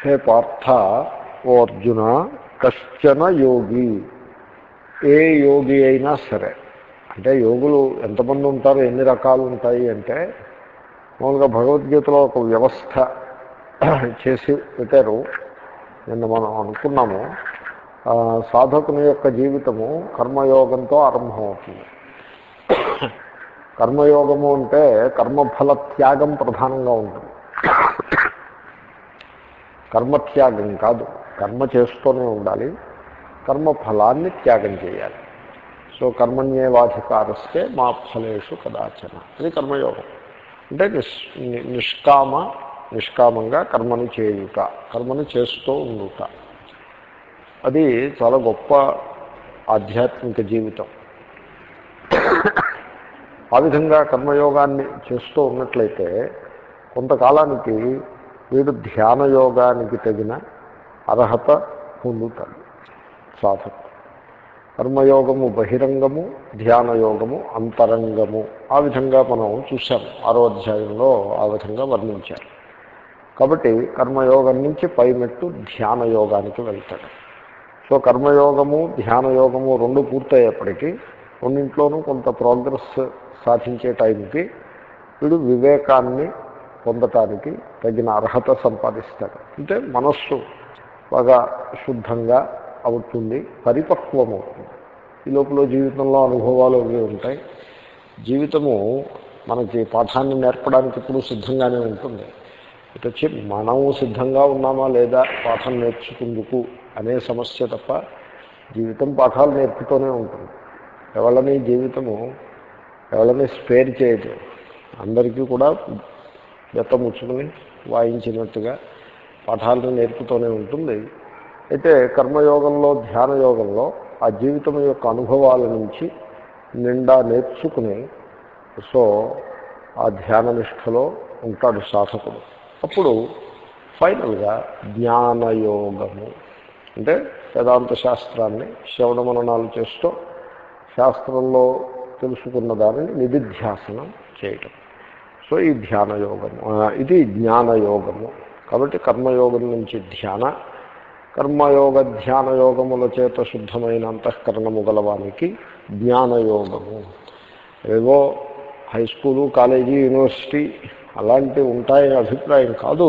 హే పార్థ ఓ అర్జున కశ్చన యోగి. ఏ యోగి అయినా సరే అంటే యోగులు ఎంతమంది ఉంటారు ఎన్ని రకాలు ఉంటాయి అంటే మామూలుగా భగవద్గీతలో ఒక వ్యవస్థ చేసి పెట్టారు. నిన్న మనం అనుకున్నాము సాధకుని యొక్క జీవితము కర్మయోగంతో ఆరంభమవుతుంది. కర్మయోగము అంటే కర్మఫల త్యాగం ప్రధానంగా ఉంటుంది. కర్మత్యాగం కాదు. కర్మ చేస్తూనే ఉండాలి. కర్మఫలాన్ని త్యాగం చేయాలి. సో కర్మణ్యేవాధికారస్తే మా ఫలేషు కదాచన. అది కర్మయోగం. అంటే నిష్ నిష్కామ నిష్కామంగా కర్మని చేయుట కర్మని చేస్తూ ఉండుట. అది చాలా గొప్ప ఆధ్యాత్మిక జీవితం. ఆ విధంగా కర్మయోగాన్ని చేస్తూ ఉన్నట్లయితే కొంతకాలానికి వీడు ధ్యాన యోగానికి తగిన అర్హత పొందుతాడు. సాధకు కర్మయోగము బహిరంగము ధ్యాన యోగము అంతరంగము. ఆ విధంగా మనం చూసాము ఆరో అధ్యాయంలో ఆ విధంగా వర్ణించారు. కాబట్టి కర్మయోగం నుంచి పైమెట్టు ధ్యాన యోగానికి వెళ్తాడు. సో కర్మయోగము ధ్యాన యోగము రెండు పూర్తయ్యేప్పటికీ రెండింట్లోనూ కొంత ప్రోగ్రెస్ సాధించే టైంకి వీడు వివేకాన్ని పొందటానికి తగిన అర్హత సంపాదిస్తాడు అంటే మనస్సు బాగా శుద్ధంగా అవుతుంది పరిపక్వం అవుతుంది ఈ లోపల జీవితంలో అనుభవాలు అవి ఉంటాయి. జీవితము మనకి పాఠాన్ని నేర్పడానికి ఇప్పుడు సిద్ధంగానే ఉంటుంది. ఇటు వచ్చి మనము సిద్ధంగా ఉన్నామా లేదా పాఠం నేర్చుకుందుకు అనే సమస్య తప్ప జీవితం పాఠాలు నేర్పుతూనే ఉంటుంది. ఎవరిని జీవితము ఎవరిని స్పేర్ చేయదు. అందరికీ కూడా బెత్త ముచ్చుకుని వాయించినట్టుగా పాఠాలను నేర్పుతూనే ఉంటుంది. అయితే కర్మయోగంలో ధ్యాన యోగంలో ఆ జీవితం యొక్క అనుభవాల నుంచి నిండా నేర్చుకుని సో ఆ ధ్యాన నిష్టలో ఉంటాడు సాధకుడు. అప్పుడు ఫైనల్గా జ్ఞానయోగము అంటే వేదాంత శాస్త్రాన్ని శ్రవణ మననాలు చేస్తూ శాస్త్రంలో తెలుసుకున్న దానిని నిధిధ్యాసనం చేయటం. సో ఈ ధ్యానయోగము ఇది జ్ఞానయోగము. కాబట్టి కర్మయోగం నుంచి ధ్యాన. కర్మయోగ ధ్యాన యోగముల చేత శుద్ధమైన అంతఃకరణము గలవానికి జ్ఞానయోగము. ఏవో హై స్కూలు కాలేజీ యూనివర్సిటీ అలాంటివి ఉంటాయనే అభిప్రాయం కాదు.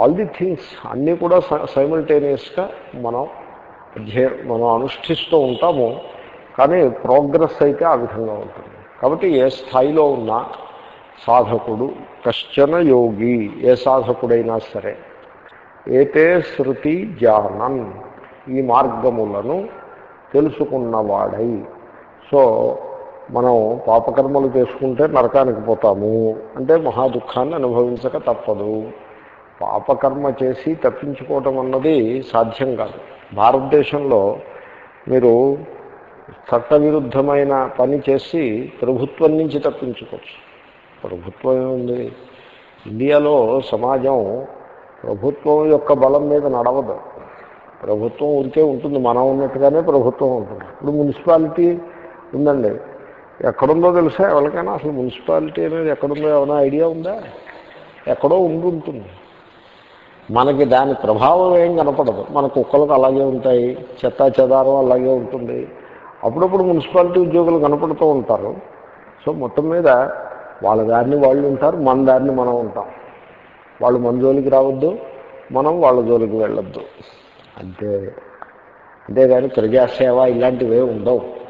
ఆల్ ది థింగ్స్ అన్నీ కూడా సైమల్టేనియస్గా మనం అధ్యయ మనం అనుష్ఠిస్తూ ఉంటాము. కానీ ప్రోగ్రెస్ అయితే ఆ విధంగా ఉంటుంది. కాబట్టి ఏ స్థాయిలో ఉన్నా సాధకుడు కశ్చన యోగి ఏ సాధకుడైనా సరే ఏతే శృతి జానన్ ఈ మార్గములను తెలుసుకున్నవాడై. సో మనం పాపకర్మలు చేసుకుంటే నరకానికి పోతాము. అంటే మహా దుఃఖాన్ని అనుభవించక తప్పదు. పాపకర్మ చేసి తప్పించుకోవటం అన్నది సాధ్యం కాదు. భారతదేశంలో మీరు చట్టవిరుద్ధమైన పని చేసి ప్రభుత్వం నుంచి తప్పించుకోవచ్చు. ప్రభుత్వం ఏముంది? ఇండియాలో సమాజం ప్రభుత్వం యొక్క బలం మీద నడవదు. ప్రభుత్వం ఊరికే ఉంటుంది మనం ఉన్నట్టుగానే ప్రభుత్వం ఉంటుంది. ఇప్పుడు మున్సిపాలిటీ ఉందండి. ఎక్కడుందో తెలుసా? ఎవరికైనా అసలు మున్సిపాలిటీ అనేది ఎక్కడుందో ఏమైనా ఐడియా ఉందా? ఎక్కడో ఉండి ఉంటుంది. మనకి దాని ప్రభావం ఏం కనపడదు. మన కుక్కలకు అలాగే ఉంటాయి చెత్త చెదారం అలాగే ఉంటుంది. అప్పుడప్పుడు మున్సిపాలిటీ ఉద్యోగులు కనపడుతూ ఉంటారు. సో మొత్తం మీద వాళ్ళ దారిని వాళ్ళు ఉంటారు మన దారిని మనం ఉంటాం. వాళ్ళు మన జోలికి రావద్దు మనం వాళ్ళ జోలికి వెళ్ళొద్దు. అంతే. అంతేగాని ప్రజాసేవ ఇలాంటివే ఉండవు.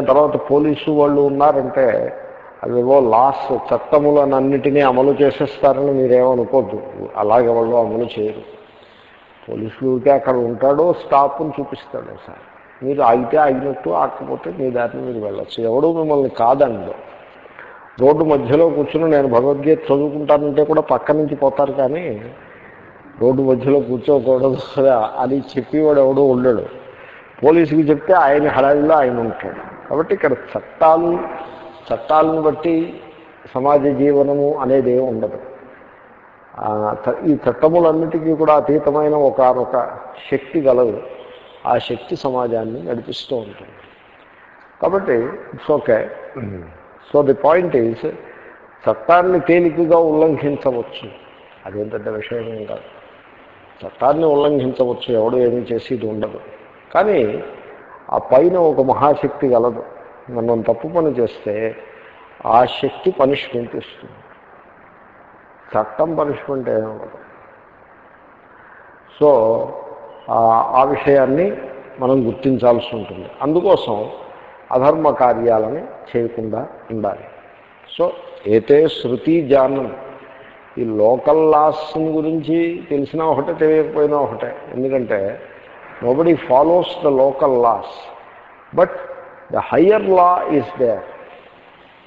తర్వాత పోలీసు వాళ్ళు ఉన్నారంటే అవేవో లాస్ చట్టములనన్నిటినీ అమలు చేసేస్తారని మీరేమనుకోద్దు. అలాగే వాళ్ళు అమలు చేయరు. పోలీసులకి అక్కడ ఉంటాడో స్టాప్ని చూపిస్తాడు సార్. మీరు ఆగితే ఆగినట్టు ఆకపోతే మీ దారిని మీరు వెళ్ళచ్చు. ఎవడు మిమ్మల్ని కాదండో. రోడ్డు మధ్యలో కూర్చుని నేను భగవద్గీత చదువుకుంటానంటే కూడా పక్క నుంచి పోతారు కానీ రోడ్డు మధ్యలో కూర్చోకూడదు అని చెప్పేవాడు ఎవడో ఉండడు. పోలీసుకి చెప్తే ఆయన హడావిలో ఆయన ఉంటాడు. కాబట్టి ఇక్కడ చట్టాలు చట్టాలను బట్టి సమాజ జీవనము అనేది ఏమి ఉండదు. ఈ చట్టములన్నిటికీ కూడా అతీతమైన ఒకనొక శక్తి గలదు. ఆ శక్తి సమాజాన్ని నడిపిస్తూ ఉంటుంది. కాబట్టి it's okay. So the point is చట్టాన్ని తేలికగా ఉల్లంఘించవచ్చు. అదేం పెద్ద విషయం ఏం కాదు. చట్టాన్ని ఉల్లంఘించవచ్చు ఎవడు ఏమీ చేసి ఇది ఉండదు. కానీ ఆ పైన ఒక మహాశక్తి గలదు. మనం తప్పు పని చేస్తే ఆ శక్తి పనిష్మెంట్ ఇస్తుంది. చట్టం పనిష్మెంట్ ఏమవ్వదు సో ఆ- ఆ విషయాన్ని మనం గుర్తించాల్సి ఉంటుంది. అందుకోసం అధర్మ కార్యాలని చేయకుండా ఉండాలి. సో ఏతే శృతి జానం. ఈ లోకల్ లాస్ గురించి తెలిసినా ఒకటే తెలియకపోయినా ఒకటే. ఎందుకంటే nobody follows the local laws but the higher law is there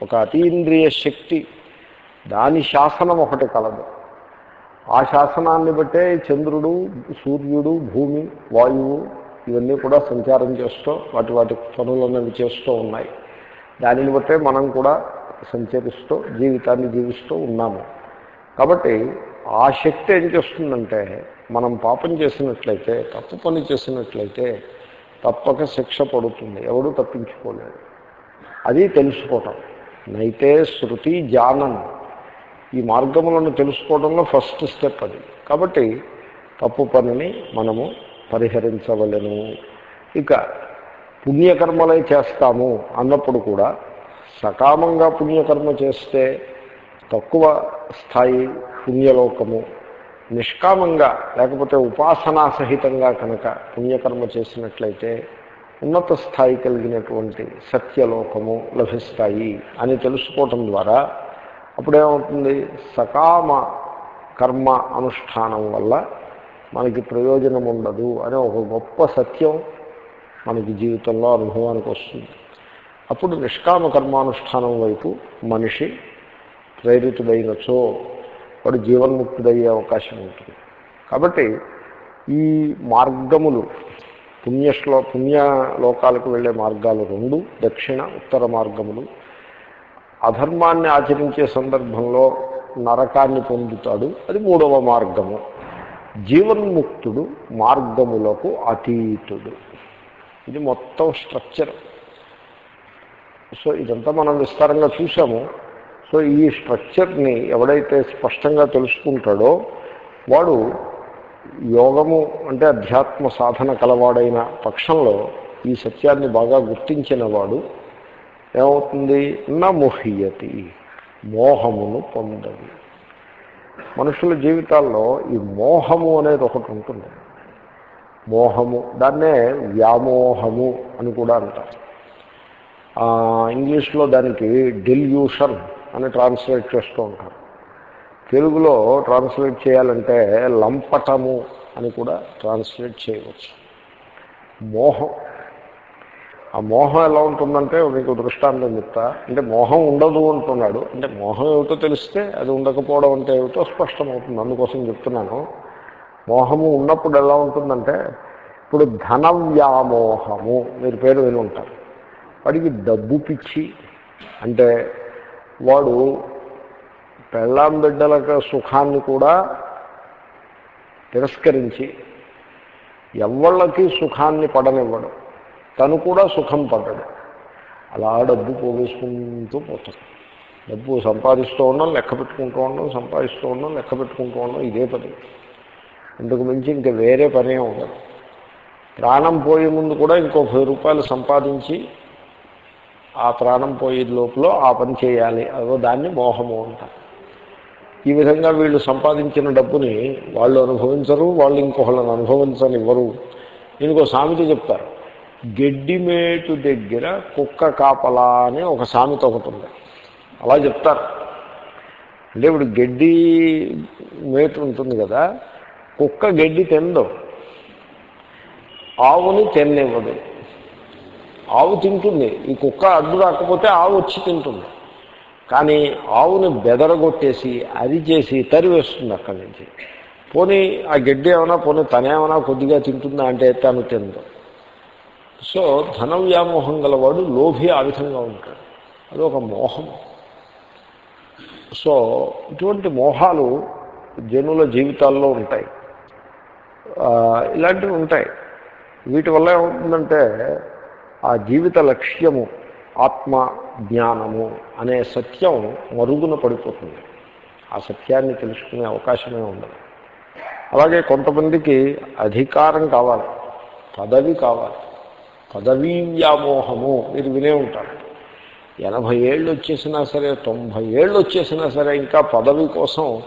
ఒక అతీంద్రియ శక్తి దాని శాసనం ఒకటి కలదు. ఆ శాసనాన్ని బట్టే చంద్రుడు సూర్యుడు భూమి వాయువు ఇవన్నీ కూడా సంచారం చేస్తూ వాటి వాటి పనులన్నవి చేస్తూ ఉన్నాయి. దానిని బట్టే మనం కూడా సంచరిస్తూ జీవితాన్ని జీవిస్తూ ఉన్నాము. కాబట్టి ఆ శక్తి ఏం చేస్తుందంటే మనం పాపం చేసినట్లయితే తప్పు పని చేసినట్లయితే తప్పక శిక్ష పడుతుంది. ఎవడు తప్పించుకోలేడు. అది తెలుసుకోవటం. నైతే శృతి జానం ఈ మార్గములను తెలుసుకోవడంలో ఫస్ట్ స్టెప్ అది. కాబట్టి తప్పు పనిని మనము పరిహరించవలెను. ఇక పుణ్యకర్మలే చేస్తాము అన్నప్పుడు కూడా సకామంగా పుణ్యకర్మ చేస్తే తక్కువ స్థాయి పుణ్యలోకము నిష్కామంగా లేకపోతే ఉపాసనా సహితంగా కనుక పుణ్యకర్మ చేసినట్లయితే ఉన్నత స్థాయి కలిగినటువంటి సత్యలోకము లభిస్తాయి అని తెలుసుకోవటం ద్వారా అప్పుడేమవుతుంది? సకామ కర్మ అనుష్ఠానం వల్ల మనకి ప్రయోజనం ఉండదు అనే ఒక గొప్ప సత్యం మనకి జీవితంలో అనుభవానికి వస్తుంది. అప్పుడు నిష్కామ కర్మానుష్ఠానం వైపు మనిషి ప్రేరితుడైనచో వాడు జీవన్ముక్తుడయ్యే అవకాశం ఉంటుంది. కాబట్టి ఈ మార్గములు పుణ్యశ్లో పుణ్య లోకాలకు వెళ్ళే మార్గాలు రెండు దక్షిణ ఉత్తర మార్గములు. అధర్మాన్ని ఆచరించే సందర్భంలో నరకాన్ని పొందుతాడు. అది మూడవ మార్గము. జీవన్ముక్తుడు మార్గములకు అతీతుడు. ఇది మొత్తం స్ట్రక్చర్. సో ఇదంతా మనం విస్తారంగా చూసాము సో ఈ స్ట్రక్చర్ని ఎవడైతే స్పష్టంగా తెలుసుకుంటాడో వాడు యోగము అంటే అధ్యాత్మ సాధన కలవాడైన పక్షంలో ఈ సత్యాన్ని బాగా గుర్తించిన వాడు ఏమవుతుంది? నా మొహియతి మోహమును పొందదు మనుషుల జీవితాల్లో ఈ మోహము అనేది ఒకటి ఉంటుంది. మోహము దాన్నే వ్యామోహము అని కూడా అంటారు. ఇంగ్లీష్లో దానికి డెల్యూషన్ అని ట్రాన్స్లేట్ చేస్తూ ఉంటారు. తెలుగులో ట్రాన్స్లేట్ చేయాలంటే లంపటము అని కూడా ట్రాన్స్లేట్ చేయవచ్చు. మోహం ఆ మోహం ఎలా ఉంటుందంటే మీకు దృష్టాంతం చెప్తా. అంటే మోహం ఉండదు అంటున్నాడు. అంటే మోహం ఏమిటో తెలిస్తే అది ఉండకపోవడం అంటే ఏమిటో స్పష్టమవుతుంది. అందుకోసం చెప్తున్నాను. మోహము ఉన్నప్పుడు ఎలా ఉంటుందంటే ఇప్పుడు ధన వ్యామోహము మీరు పేరు విని ఉంటారు. వాడికి డబ్బు పిచ్చి. అంటే వాడు పెళ్ళాం బిడ్డల సుఖాన్ని కూడా తిరస్కరించి ఎవళ్ళకి సుఖాన్ని పడనివ్వడం. తను కూడా సుఖం పడ్డాడు. అలా డబ్బు పోగేసుకుంటూ పోతాడు. డబ్బు సంపాదిస్తూ ఉండడం లెక్క పెట్టుకుంటూ ఉండడం సంపాదిస్తూ ఉండడం లెక్క పెట్టుకుంటూ ఉండడం ఇదే పని. ఇంతకు మించి ఇంకా వేరే పనే ఉండదు. ప్రాణం పోయే ముందు కూడా ఇంకో పది రూపాయలు సంపాదించి ఆ ప్రాణం పోయే లోపల ఆ పని చేయాలి. అదో దాన్ని మోహము అంటారు. ఈ విధంగా వీళ్ళు సంపాదించిన డబ్బుని వాళ్ళు అనుభవించరు వాళ్ళు ఇంకొకళ్ళని అనుభవించనివ్వరు. దీనికి ఒక సామెత చెప్తారు. గెడ్డిమేటు దగ్గర కుక్క కాపలా అని ఒక సామెత ఒకటి ఉంది. అలా చెప్తారు. అంటే ఇప్పుడు గడ్డి మేటు ఉంటుంది కదా కుక్క గడ్డి తినదు ఆవుని తిన్నివ్వదు. ఆవు తింటుంది. ఈ కుక్క అడ్డు రాకపోతే ఆవు వచ్చి తింటుంది. కానీ ఆవుని బెదరగొట్టేసి అది చేసి తరివేస్తుంది అక్కడి నుంచి. పోనీ ఆ గడ్డి ఏమైనా పోనీ తనేమైనా కొద్దిగా తింటుందా అంటే తను తిందో. సో ధన వ్యామోహం గలవాడు లోభి ఆ విధంగా ఉంటాడు. అది ఒక మోహం. సో ఇటువంటి మోహాలు జనుల జీవితాల్లో ఉంటాయి. ఇలాంటివి ఉంటాయి. వీటి వల్ల ఏమవుతుందంటే ఆ జీవిత లక్ష్యము ఆత్మ జ్ఞానము అనే సత్యం మరుగున పడిపోతుంది. ఆ సత్యాన్ని తెలుసుకునే అవకాశమే ఉండదు. అలాగే కొంతమందికి అధికారం కావాలి పదవి కావాలి. పదవీ వ్యామోహము మీరు వినే ఉంటారు. ఎనభై ఏళ్ళు వచ్చేసినా సరే తొంభై ఏళ్ళు వచ్చేసినా సరే ఇంకా పదవి కోసం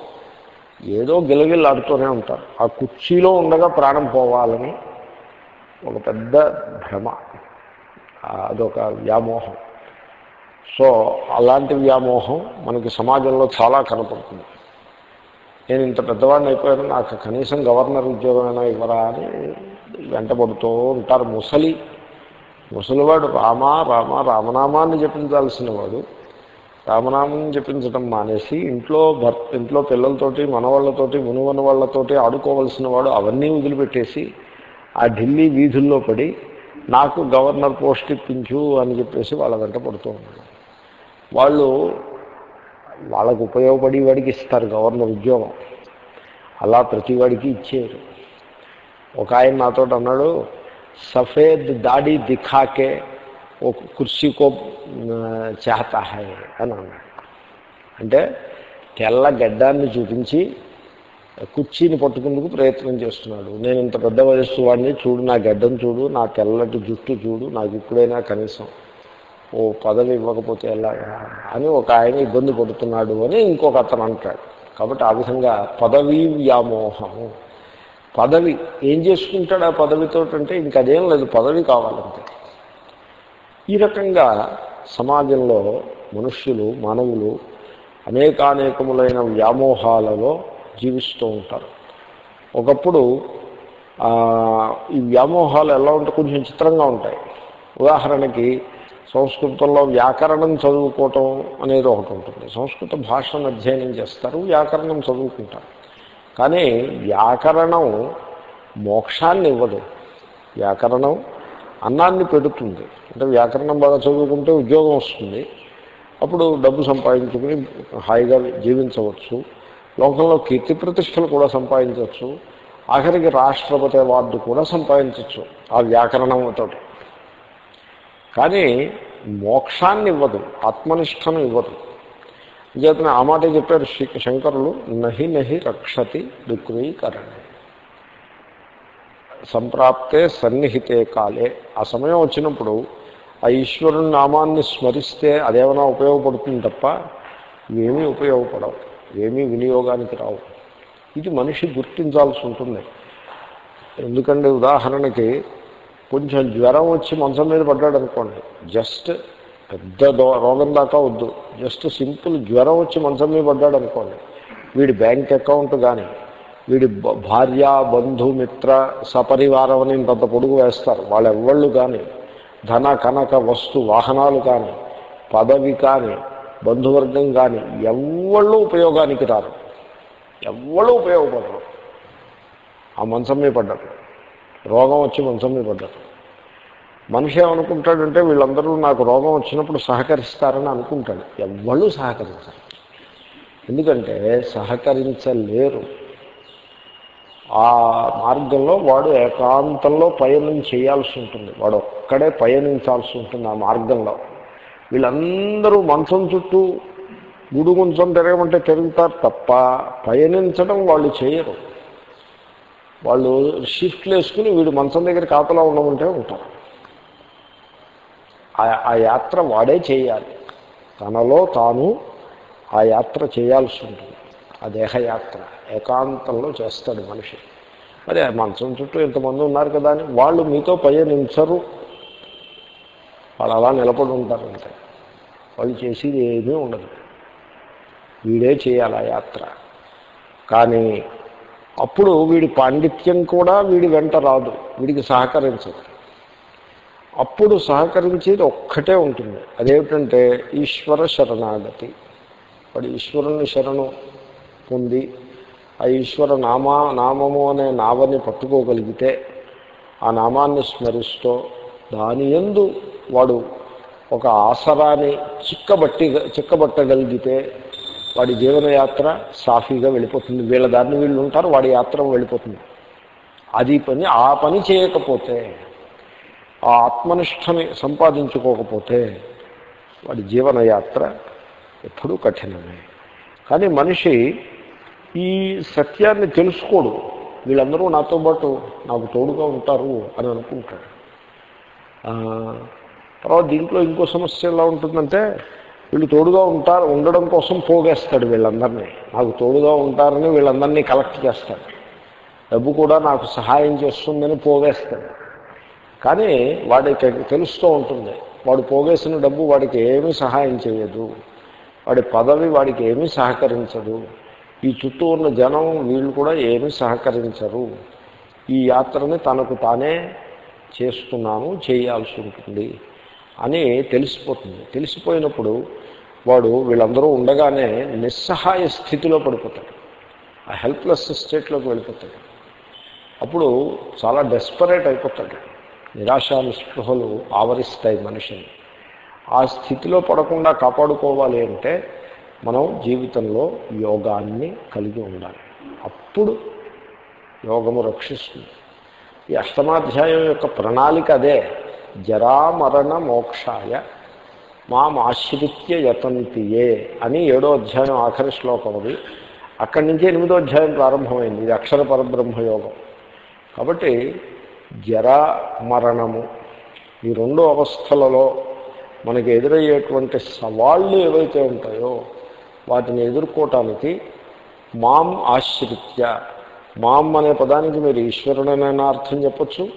ఏదో గిలగిల్లాడుతూనే ఉంటారు. ఆ కుర్చీలో ఉండగా ప్రాణం పోవాలని ఒక పెద్ద భ్రమ. అదొక వ్యామోహం. సో అలాంటి వ్యామోహం మనకి సమాజంలో చాలా కనపడుతుంది. నేను ఇంత పెద్దవాడిని అయిపోయాను నాకు కనీసం గవర్నర్ ఉద్యోగమైనా ఇవ్వరా అని వెంటబడుతూ ఉంటారు ముసలి ముసలివాడు రామ రామ రామనామాన్ని జపించాల్సిన వాడు. రామనామం జపించడం మానేసి ఇంట్లో భర్త ఇంట్లో పిల్లలతోటి మనవాళ్ళతోటి మునువన వాళ్ళతోటి ఆడుకోవలసిన వాడు అవన్నీ వదిలిపెట్టేసి ఆ ఢిల్లీ వీధుల్లో పడి నాకు గవర్నర్ పోస్ట్ ఇప్పించు అని చెప్పేసి వాళ్ళ వెంట పడుతూ ఉన్నాడు. వాళ్ళు వాళ్ళకు ఉపయోగపడి వాడికి ఇస్తారు గవర్నర్ ఉద్యోగం. అలా ప్రతివాడికి ఇచ్చారు. ఒక ఆయన నాతో అన్నాడు సఫేద్ దాడి దిఖాకే ఓ కుర్చీకో చేత హై అని అన్నాడు అంటే తెల్ల గడ్డాన్ని చూపించి కుర్చీని పట్టుకుందుకు ప్రయత్నం చేస్తున్నాడు. నేను ఇంత పెద్ద వయస్సు వాడిని చూడు నా గడ్డం చూడు నా తెల్లటి జుట్టు చూడు నాకు ఇప్పుడైనా కనీసం ఓ పదవి ఇవ్వకపోతే ఎలాగా అని ఒక ఆయన ఇబ్బంది పడుతున్నాడు అని ఇంకొక అతను అంటాడు. కాబట్టి ఆ విధంగా పదవీ వ్యామోహము పదవి. ఏం చేసుకుంటాడు ఆ పదవితో అంటే ఇంకదేం లేదు పదవి కావాలంటే ఈ రకంగా సమాజంలో మనుష్యులు మానవులు అనేకానేకములైన వ్యామోహాలలో జీవిస్తూ ఉంటారు. ఒకప్పుడు ఈ వ్యామోహాలు ఎలా ఉంటాయి కొంచెం చిత్రంగా ఉంటాయి. ఉదాహరణకి సంస్కృతంలో వ్యాకరణం చదువుకోవటం అనేది ఒకటి ఉంటుంది. సంస్కృత భాషను అధ్యయనం చేస్తారు వ్యాకరణం చదువుకుంటారు. కానీ వ్యాకరణం మోక్షాన్ని ఇవ్వదు. వ్యాకరణం అన్నాన్ని పెడుతుంది. అంటే వ్యాకరణం బాగా చదువుకుంటే ఉద్యోగం వస్తుంది. అప్పుడు డబ్బు సంపాదించుకుని హాయిగా జీవించవచ్చు. లోకంలో కీర్తి ప్రతిష్టలు కూడా సంపాదించవచ్చు. ఆఖరికి రాష్ట్రపతి అవార్డు కూడా సంపాదించవచ్చు. ఆ వ్యాకరణంతో కానీ మోక్షాన్ని ఇవ్వదు. ఆత్మనిష్టను ఇవ్వదు. చేతన ఆ మాట చెప్పారు శ్రీ శంకరులు నహి నహి రక్షతి దుక్రీకరణ సంప్రాప్తే సన్నిహితే కాలే. ఆ సమయం వచ్చినప్పుడు ఆ ఈశ్వరుని నామాన్ని స్మరిస్తే అదేమైనా ఉపయోగపడుతుంది తప్ప ఏమీ ఉపయోగపడవు ఏమీ వినియోగానికి రావు. ఇది మనిషి గుర్తించాల్సి ఉంటుంది. ఎందుకంటే ఉదాహరణకి కొంచెం జ్వరం వచ్చి మంచం మీద పడ్డాడు అనుకోండి జస్ట్ పెద్ద రోగం దాకా వద్దు. జస్ట్ సింపుల్ జ్వరం వచ్చి మంచం మీద పడ్డాడు అనుకోండి. వీడి బ్యాంక్ అకౌంట్ కానీ వీడి భార్య బంధు మిత్ర సపరివారం అని పెద్ద పొడుగు వేస్తారు. వాళ్ళెవ్వళ్ళు కానీ ధన కనక వస్తు వాహనాలు కానీ పదవి కానీ బంధువర్గం కానీ ఎవళ్ళు ఉపయోగానికి రారు. ఎవళ్ళు ఉపయోగపడరు. ఆ మంచం మీద పడ్డారు. రోగం వచ్చి మంచం మీద పడ్డారు. మనిషి ఏమనుకుంటాడంటే వీళ్ళందరూ నాకు రోగం వచ్చినప్పుడు సహకరిస్తారని అనుకుంటాడు. ఎవ్వళ్ళు సహకరించారు. ఎందుకంటే సహకరించలేరు. ఆ మార్గంలో వాడు ఏకాంతంలో పయనం చేయాల్సి ఉంటుంది. వాడు ఒక్కడే పయనించాల్సి ఉంటుంది ఆ మార్గంలో. వీళ్ళందరూ మంచం చుట్టూ గుడు గుంచం తిరగమంటే తిరుగుతారు తప్ప పయనించడం వాళ్ళు చేయరు. వాళ్ళు షిఫ్ట్లు వేసుకుని వీడు మంచం దగ్గర కాపలా ఉండమంటే ఉంటారు. ఆ యాత్ర వాడే చేయాలి. తనలో తాను ఆ యాత్ర చేయాల్సి ఉంటుంది. ఆ దేహయాత్ర ఏకాంతంలో చేస్తాడు మనిషి. మరి మంచం చుట్టూ ఇంతమంది ఉన్నారు కదా అని వాళ్ళు మీతో పయనించరు వాళ్ళు అలా నిలబడి ఉంటారంటే వాళ్ళు చేసేది ఏమీ ఉండదు. వీడే చేయాలి ఆ యాత్ర. కానీ అప్పుడు వీడి పాండిత్యం కూడా వీడి వెంట రాదు. వీడికి సహకరించదు. అప్పుడు సహకరించేది ఒక్కటే ఉంటుంది. అదేమిటంటే ఈశ్వర శరణాగతి. వాడు ఈశ్వరుని శరణు పొంది ఆ ఈశ్వర నామా నామము అనే నావని పట్టుకోగలిగితే ఆ నామాన్ని స్మరిస్తూ దాని ఎందు వాడు ఒక ఆసరాన్ని చిక్కబట్టి చిక్కబట్టగలిగితే వాడి జీవనయాత్ర సాఫీగా వెళ్ళిపోతుంది. వీళ్ళ దారిని వీళ్ళు ఉంటారు వాడి యాత్ర వెళ్ళిపోతుంది. అది పని ఆ పని చేయకపోతే ఆ ఆత్మనిష్టని సంపాదించుకోకపోతే వాడి జీవనయాత్ర ఎప్పుడూ కఠినమే. కానీ మనిషి ఈ సత్యాన్ని తెలుసుకోడు. వీళ్ళందరూ నాతో పాటు నాకు తోడుగా ఉంటారు అని అనుకుంటాడు. తర్వాత దీంట్లో ఇంకో సమస్య ఎలా ఉంటుందంటే వీళ్ళు తోడుగా ఉంటారు ఉండడం కోసం పోగేస్తాడు వీళ్ళందరినీ. నాకు తోడుగా ఉంటారని వీళ్ళందరినీ కలెక్ట్ చేస్తాడు. డబ్బు కూడా నాకు సహాయం చేస్తుందని పోగేస్తాడు. కానీ వాడికి తెలుస్తూ ఉంటుంది. వాడు పోగేసిన డబ్బు వాడికి ఏమీ సహాయం చేయదు. వాడి పదవి వాడికి ఏమీ సహకరించదు. ఈ చుట్టూ ఉన్న జనం వీళ్ళు కూడా ఏమీ సహకరించరు. ఈ యాత్రని తనకు తానే చేస్తున్నాను చేయాల్సి ఉంటుంది అని తెలిసిపోతుంది. తెలిసిపోయినప్పుడు వాడు వీళ్ళందరూ ఉండగానే నిస్సహాయ స్థితిలో పడిపోతాడు. ఆ హెల్ప్లెస్ స్టేట్లోకి వెళ్ళిపోతాడు. అప్పుడు చాలా డెస్పరేట్ అయిపోతాడు. నిరాశ నిస్పృహలు ఆవరిస్తాయి మనిషిని. ఆ స్థితిలో పడకుండా కాపాడుకోవాలి అంటే మనం జీవితంలో యోగాన్ని కలిగి ఉండాలి. అప్పుడు యోగము రక్షిస్తుంది. ఈ అష్టమాధ్యాయం యొక్క ప్రణాళిక అదే. జరామరణ మోక్షాయ మామాశ్రిత్య యతంతియే అని ఏడో అధ్యాయం ఆఖరి శ్లోకం అది. అక్కడి నుంచి ఎనిమిదో అధ్యాయం ప్రారంభమైంది. ఇది అక్షర పరబ్రహ్మ యోగం కాబట్టి జర మరణము. ఈ రెండు అవస్థలలో మనకి ఎదురయ్యేటువంటి సవాళ్ళు ఏవైతే ఉంటాయో వాటిని ఎదుర్కోవటానికి మాం ఆశ్రిత్య. మాం అనే పదానికి మీరు ఈశ్వరుడనైనా అర్థం చెప్పచ్చు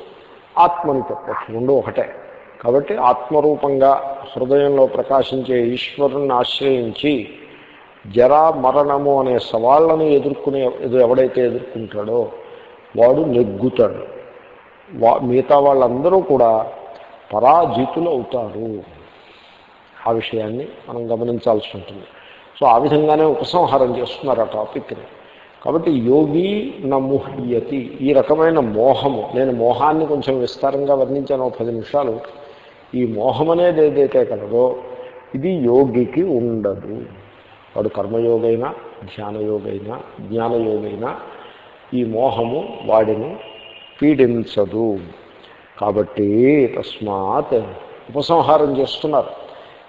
ఆత్మని చెప్పచ్చు రెండు ఒకటే. కాబట్టి ఆత్మరూపంగా హృదయంలో ప్రకాశించే ఈశ్వరుని ఆశ్రయించి జరా మరణము అనే సవాళ్ళను ఎదుర్కొనే ఎవడైతే ఎదుర్కొంటాడో వాడు నెగ్గుతాడు. వా మిగతా వాళ్ళందరూ కూడా పరాజితులు అవుతారు ఆ విషయాన్ని మనం గమనించాల్సి ఉంటుంది. సో ఆ విధంగానే ఉపసంహారం చేస్తున్నారు ఆ టాపిక్ని. కాబట్టి యోగి నముహ్యతి ఈ రకమైన మోహము నేను మోహాన్ని కొంచెం విస్తారంగా వర్ణించాను ఒక పది నిమిషాలు. ఈ మోహం అనేది ఏదైతే కలదో ఇది యోగికి ఉండదు. వాడు కర్మయోగైనా ధ్యానయోగైనా జ్ఞానయోగైనా ఈ మోహము వాడిని పీడించదు. కాబట్టి తస్మాత్ ఉపసంహారం చేస్తున్నారు.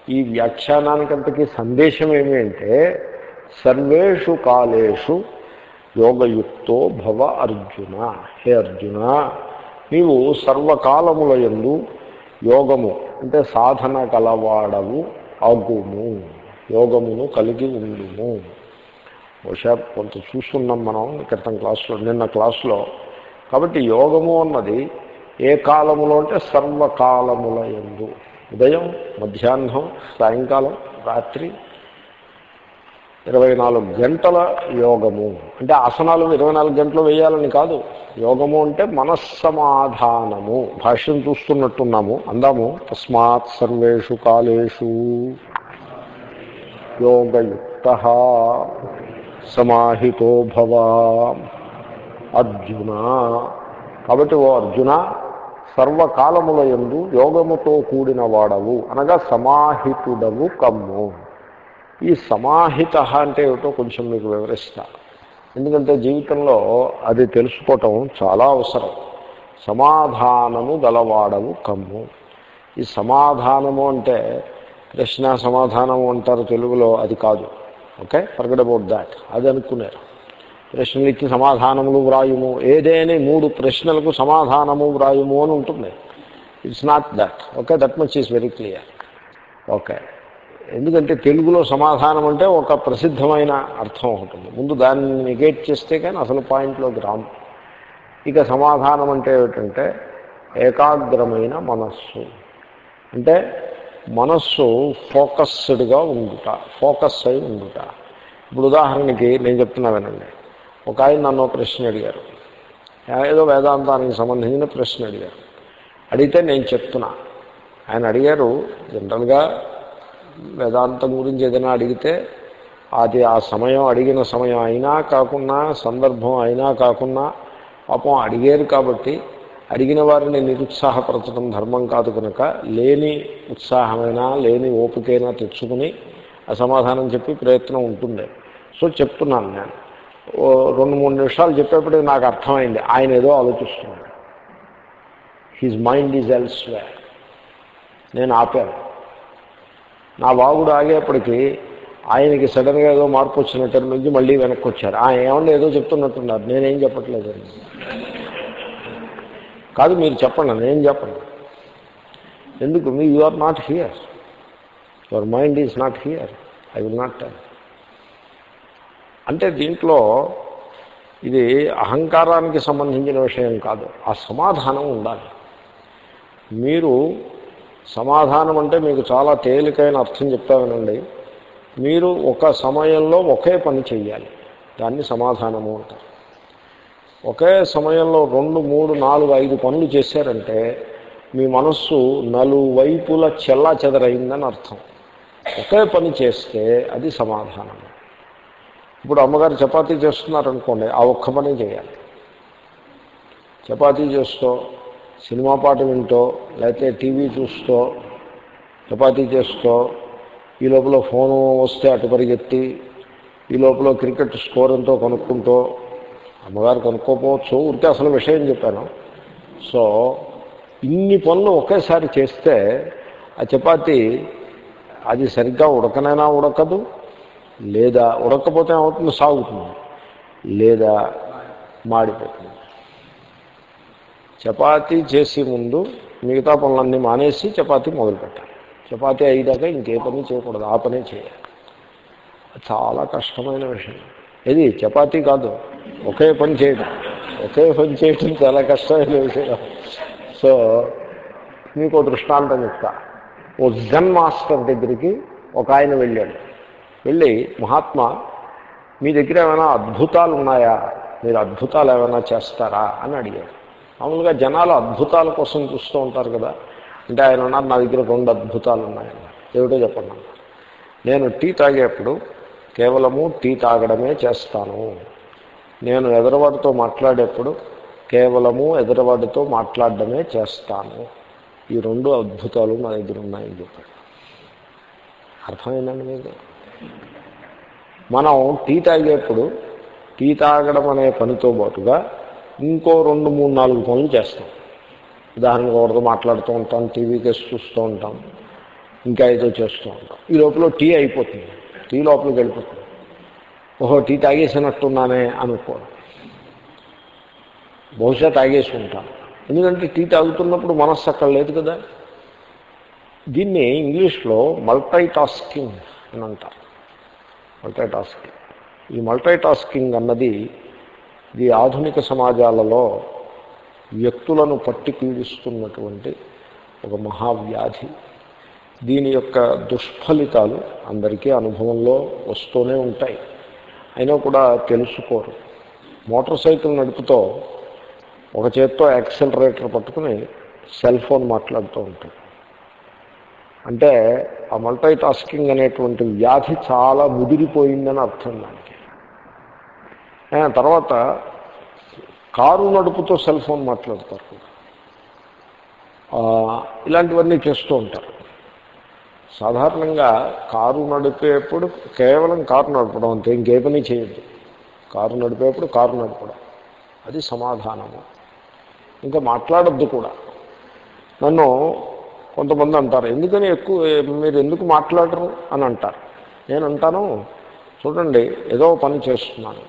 ఈ వ్యాఖ్యానానికంతకీ సందేశం ఏమి అంటే సర్వేషు కాలేషు యోగయుక్తో భవ అర్జున. హే అర్జున నీవు సర్వకాలముల ఎందు యోగము అంటే సాధన కలవాడవు అగుము యోగమును కలిగి ఉండుము. బహుశా కొంత చూస్తున్నాం మనం క్రితం క్లాసులో నిన్న క్లాసులో కాబట్టి యోగము అన్నది ఏ కాలములో అంటే సర్వకాలముల ఎందు ఉదయం మధ్యాహ్నం సాయంకాలం రాత్రి. ఇరవై నాలుగు గంటల యోగము. అంటే ఆసనాలు ఇరవై నాలుగు గంటలు వేయాలని కాదు. యోగము అంటే మనస్సమాధానము. భాష్యం చూస్తున్నట్టున్నాము. అందాము. తస్మాత్ సర్వేషు కాలేషు. యోగయుక్త సమాహితో భవా. అర్జున. కాబట్టి ఓ అర్జున సర్వకాలముల ఎందు యోగముతో కూడిన వాడవు అనగా సమాహితుడవు కమ్ము. ఈ సమాహిత అంటే ఏమిటో కొంచెం మీకు వివరిస్తా. ఎందుకంటే జీవితంలో అది తెలుసుకోవటం చాలా అవసరం. సమాధానము గలవాడవు కమ్ము. ఈ సమాధానము అంటే ప్రశ్న సమాధానము అంటారు తెలుగులో అది కాదు. ఓకే? ఫర్గడ్ అబౌట్ దాట్ అది అనుకున్నారు. ప్రశ్నలు ఇచ్చి సమాధానములు వ్రాయుము. ఏదేని మూడు ప్రశ్నలకు సమాధానము వ్రాయుము అని ఉంటుంది. It's not that okay that much is very clear okay ఎందుకంటే తెలుగులో సమాధానం అంటే ఒక ప్రసిద్ధమైన అర్థం ఉంటుంది. ముందు దాన్ని నెగేట్ చేస్తే కానీ అసలు పాయింట్లోకి రాము. ఇక సమాధానం అంటే ఏమిటంటే ఏకాగ్రమైన మనస్సు. అంటే మనస్సు ఫోకస్డ్గా ఉండుట ఫోకస్ అయి ఉండుట. ఇప్పుడు ఉదాహరణకి నేను చెప్తున్నా వినండి. ఒక ఆయన నన్ను ప్రశ్న అడిగారు. ఏదో వేదాంతానికి సంబంధించిన ప్రశ్న అడిగారు. అడిగితే నేను చెప్తున్నా. ఆయన అడిగారు జనరల్గా వేదాంతం గురించి ఏదైనా అడిగితే అది ఆ సమయం అడిగిన సమయం అయినా కాకుండా సందర్భం అయినా కాకుండా పాపం అడిగారు కాబట్టి అడిగిన వారిని నిరుత్సాహపరచడం ధర్మం కాదు కనుక లేని ఉత్సాహమైనా లేని ఓపికైనా తెచ్చుకుని అసమాధానం చెప్పి ప్రయత్నం ఉంటుంది సో చెప్తున్నాను నేను. రెండు మూడు నిమిషాలు చెప్పేప్పటికి నాకు అర్థమైంది. ఆయన ఏదో ఆలోచిస్తున్నాడు. హిజ్ మైండ్ ఈజ్ ఎల్స్వే నేను ఆపాను. నా బాగుడు ఆగేప్పటికీ ఆయనకి సడన్గా ఏదో మార్పు వచ్చినట్టు నుంచి మళ్ళీ వెనక్కి వచ్చారు. ఆయన ఏమన్నా ఏదో చెప్తున్నట్టున్నారు. నేనేం చెప్పట్లేదు. కాదు మీరు చెప్పండి. నేను చెప్పండి ఎందుకు? మీ you are not here your mind is not here I will not tell అంటే దీంట్లో ఇది అహంకారానికి సంబంధించిన విషయం కాదు. ఆ సమాధానం ఉండాలి. మీరు సమాధానం అంటే మీకు చాలా తేలికైన అర్థం చెప్తామనండి. మీరు ఒక సమయంలో ఒకే పని చెయ్యాలి. దాన్ని సమాధానము అంటారు. ఒకే సమయంలో రెండు మూడు నాలుగు ఐదు పనులు చేశారంటే మీ మనస్సు నలువైపుల చెల్లా చెదరైందని అర్థం. ఒకే పని చేస్తే అది సమాధానం ఇప్పుడు అమ్మగారు చపాతీ చేస్తున్నారనుకోండి ఆ ఒక్క పని చేయాలి. చపాతీ చేస్తూ సినిమా పాట వింటూ లేకపోతే టీవీ చూస్తూ చపాతీ చేస్తూ ఈ లోపల ఫోను వస్తే అటు పరిగెత్తి ఈ లోపల క్రికెట్ స్కోర్ ఎంతో కనుక్కుంటూ అమ్మగారు కనుక్కోపోవచ్చు ఉంటే అసలు విషయం చెప్పాను. సో ఇన్ని పనులు ఒకేసారి చేస్తే ఆ చపాతీ అది సరిగ్గా ఉడకనైనా ఉడకదు లేదా ఉడకపోతే ఏమవుతుంది? సాగుతుంది. లేదా మాడిపోతుంది. చపాతీ చేసే ముందు మిగతా పనులన్నీ మానేసి చపాతీ మొదలుపెట్టాలి చపాతీ అయ్యాక ఇంకే పని చేయకూడదు. ఆ పనే చేయాలి. చాలా కష్టమైన విషయం. ఇది చపాతీ కాదు. ఒకే పని చేయడం ఒకే పని చేయడం చాలా కష్టమైన విషయం. సో మీకు ఒక దృష్టాంతం చెప్తా. ఓ జన్ మాస్టర్ దగ్గరికి ఒక ఆయన వెళ్ళాడు. వెళ్ళి మహాత్మా మీ దగ్గర ఏమైనా అద్భుతాలు ఉన్నాయా? మీరు అద్భుతాలు ఏమైనా చేస్తారా? అని అడిగాడు. మామూలుగా జనాలు అద్భుతాల కోసం చూస్తూ ఉంటారు కదా. అంటే ఆయన ఉన్నారు నా దగ్గర రెండు అద్భుతాలు ఉన్నాయన్న ఏమిటో చెప్పండి నేను టీ తాగేప్పుడు కేవలము టీ తాగడమే చేస్తాను. నేను ఎదరవాడితో మాట్లాడేప్పుడు కేవలము ఎదరవాడితో మాట్లాడడమే చేస్తాను. ఈ రెండు అద్భుతాలు నా దగ్గర ఉన్నాయని చెప్పాడు. అర్థమైందండి మీకు? మనం టీ తాగేప్పుడు టీ తాగడం అనే పనితో పాటుగా ఇంకో రెండు మూడు నాలుగు పనులు చేస్తాం. ఉదాహరణకు ఒకరితో మాట్లాడుతూ ఉంటాం టీవీ కేసు చూస్తూ ఉంటాం ఇంకా ఏదో చేస్తూ ఉంటాం. ఈ లోపల టీ అయిపోతుంది. టీ లోపలికి వెళ్ళిపోతుంది. ఓహో టీ తాగేసినట్టున్నానే అనుకోవడం. బహుశా తాగేసి ఉంటాను ఎందుకంటే టీ తాగుతున్నప్పుడు మనస్సు అక్కడ లేదు కదా. దీన్ని ఇంగ్లీష్లో మల్టీ టాస్కింగ్ అని అంటారు. మల్టీ టాస్కింగ్ ఈ మల్టీ టాస్కింగ్ అన్నది ఇది ఆధునిక సమాజాలలో వ్యక్తులను పట్టి పీడిస్తున్నటువంటి ఒక మహావ్యాధి. దీని యొక్క దుష్ఫలితాలు అందరికీ అనుభవంలో వస్తూనే ఉంటాయి. అయినా కూడా తెలుసుకోరు. మోటార్ సైకిల్ నడుపుతో ఒక చేత్తో యాక్సెలరేటర్ పట్టుకుని సెల్ ఫోన్ మాట్లాడుతూ ఉంటాడు అంటే ఆ మల్టీ టాస్కింగ్ అనేటువంటి వ్యాధి చాలా ముదిరిపోయిందని అర్థం దానికి. తర్వాత కారు నడుపుతో సెల్ ఫోన్ మాట్లాడతారు ఇలాంటివన్నీ చేస్తూ ఉంటారు. సాధారణంగా కారు నడిపేప్పుడు కేవలం కారు నడపడం అంతే ఇంకే పని చేయొద్దు. కారు నడిపేప్పుడు కారు నడపడం. అది సమాధానము. ఇంకా మాట్లాడద్దు కూడా. నన్ను కొంతమంది అంటారు. ఎందుకని ఎక్కువ మీరు ఎందుకు మాట్లాడరు అని అంటారు. నేను అంటాను చూడండి ఏదో పని చేస్తున్నాను.